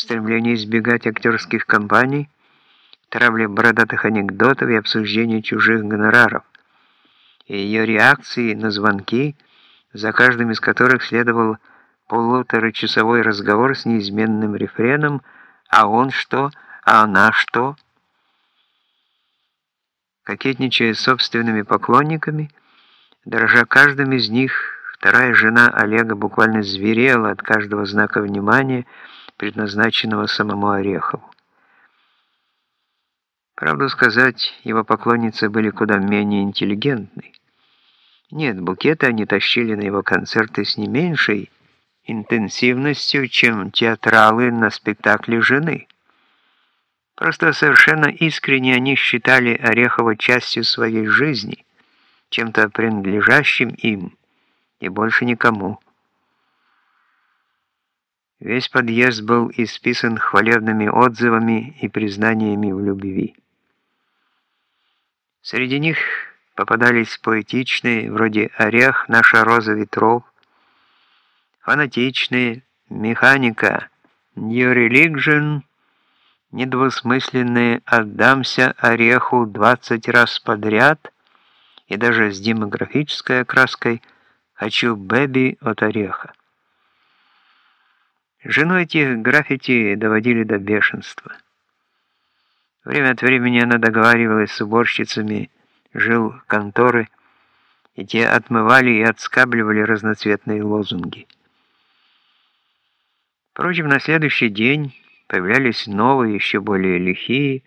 стремлении избегать актерских компаний, травли бородатых анекдотов и обсуждения чужих гонораров, и ее реакции на звонки, за каждым из которых следовал полуторачасовой разговор с неизменным рефреном «А он что? А она что?» Кокетничая с собственными поклонниками, дрожа каждым из них, вторая жена Олега буквально зверела от каждого знака внимания, предназначенного самому Орехову. Правду сказать, его поклонницы были куда менее интеллигентны. Нет, букеты они тащили на его концерты с не меньшей интенсивностью, чем театралы на спектакле «Жены». Просто совершенно искренне они считали Орехова частью своей жизни, чем-то принадлежащим им, и больше никому. Весь подъезд был исписан хвалебными отзывами и признаниями в любви. Среди них попадались поэтичные, вроде «Орех, наша роза ветров», фанатичные «Механика», «New Religion», недвусмысленные «отдамся ореху 20 раз подряд» и даже с демографической окраской «хочу бэби от ореха». Жену этих граффити доводили до бешенства. Время от времени она договаривалась с уборщицами жил конторы, и те отмывали и отскабливали разноцветные лозунги. Впрочем, на следующий день Появлялись новые, еще более лихие,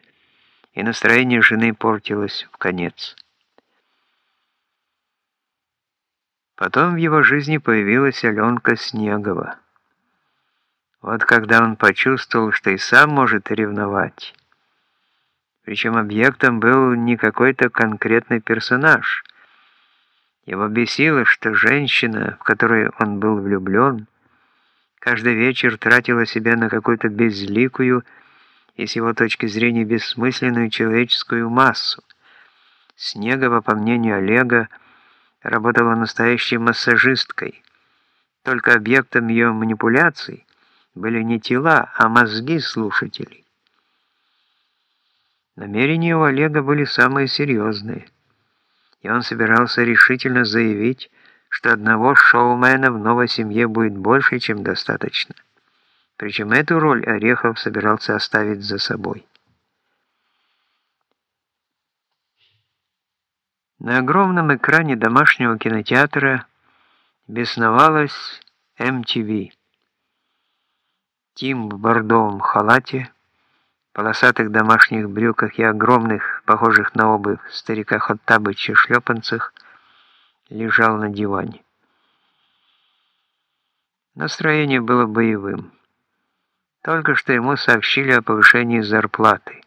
и настроение жены портилось в конец. Потом в его жизни появилась Аленка Снегова. Вот когда он почувствовал, что и сам может ревновать. Причем объектом был не какой-то конкретный персонаж. Его бесило, что женщина, в которую он был влюблен, каждый вечер тратила себя на какую-то безликую и с его точки зрения бессмысленную человеческую массу. Снегова, по мнению Олега, работала настоящей массажисткой. Только объектом ее манипуляций были не тела, а мозги слушателей. Намерения у Олега были самые серьезные, и он собирался решительно заявить, что одного шоумена в новой семье будет больше, чем достаточно. Причем эту роль Орехов собирался оставить за собой. На огромном экране домашнего кинотеатра бесновалась MTV. Тим в бордовом халате, полосатых домашних брюках и огромных, похожих на обувь, старика Хоттабыча шлепанцах лежал на диване. Настроение было боевым. Только что ему сообщили о повышении зарплаты.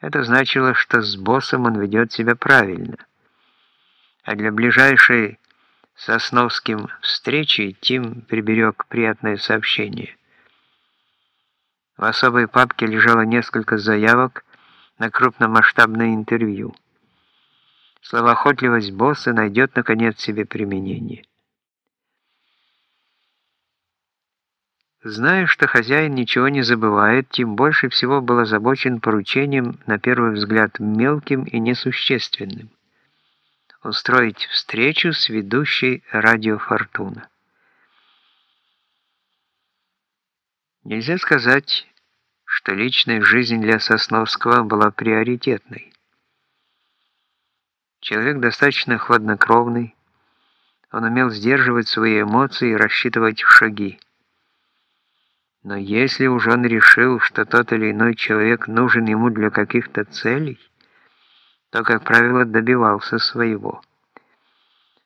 Это значило, что с боссом он ведет себя правильно. А для ближайшей с Основским встречи Тим приберег приятное сообщение. В особой папке лежало несколько заявок на крупномасштабное интервью. Словоохотливость босса найдет, наконец, себе применение. Зная, что хозяин ничего не забывает, Тим больше всего был озабочен поручением, на первый взгляд, мелким и несущественным. Устроить встречу с ведущей радио «Фортуна». Нельзя сказать, что личная жизнь для Сосновского была приоритетной. Человек достаточно хладнокровный, он умел сдерживать свои эмоции и рассчитывать шаги. Но если уж он решил, что тот или иной человек нужен ему для каких-то целей, то, как правило, добивался своего.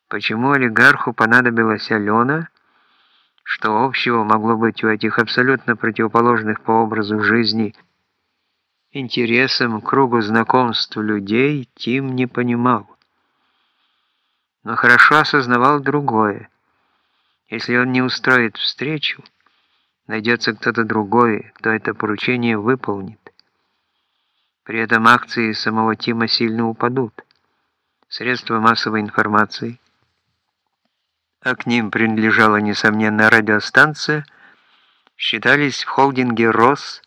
Почему олигарху понадобилась Алена, что общего могло быть у этих абсолютно противоположных по образу жизни – интересам кругу знакомств людей Тим не понимал. Но хорошо осознавал другое. Если он не устроит встречу, найдется кто-то другой, кто это поручение выполнит. При этом акции самого Тима сильно упадут. Средства массовой информации, а к ним принадлежала, несомненно, радиостанция – считались в холдинге «Рос»